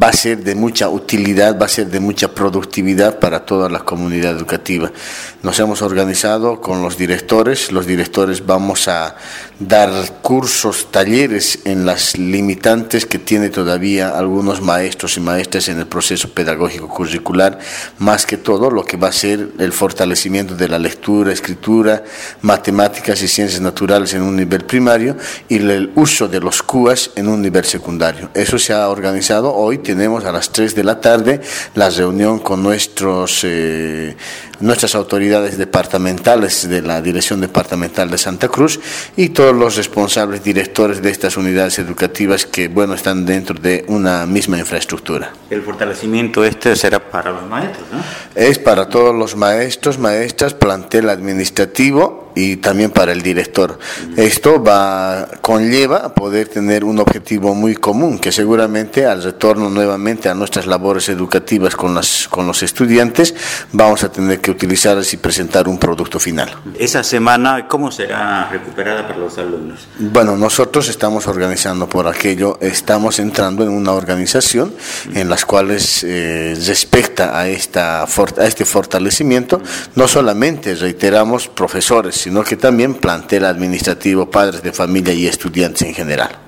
va a ser de mucha utilidad, va a ser de mucha productividad para toda la comunidad educativa. Nos hemos organizado con los directores, los directores vamos a dar cursos, talleres en las limitantes que tiene todavía algunos maestros y maestras en el proceso pedagógico curricular, más que todo lo que va a ser el fortalecimiento de la lectura, escritura, matemáticas y ciencias naturales en un nivel primario y el uso de los CUAS en un nivel secundario. Eso se ha organizado hoy, tenemos a las 3 de la tarde la reunión con nuestros, eh, nuestras autoridades departamentales de la Dirección Departamental de Santa Cruz y todos los responsables directores de estas unidades educativas que bueno están dentro de una misma infraestructura. El fortalecimiento este será para los maestros, ¿no? Es para todos los maestros, maestras, plantel administrativo y también para el director. Esto va conlleva poder tener un objetivo muy común, que seguramente al retorno nuevamente a nuestras labores educativas con, las, con los estudiantes vamos a tener que utilizar y presentar un producto final. Esa semana, ¿cómo será recuperada para los alumnos? Bueno, nosotros estamos organizando por aquello, estamos entrando en una organización en las cuales eh, respecta a, esta, a este fortalecimiento, no solamente reiteramos profesores, sino que también plantel administrativo, padres de familia y estudiantes en general.